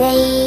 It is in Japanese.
ていい。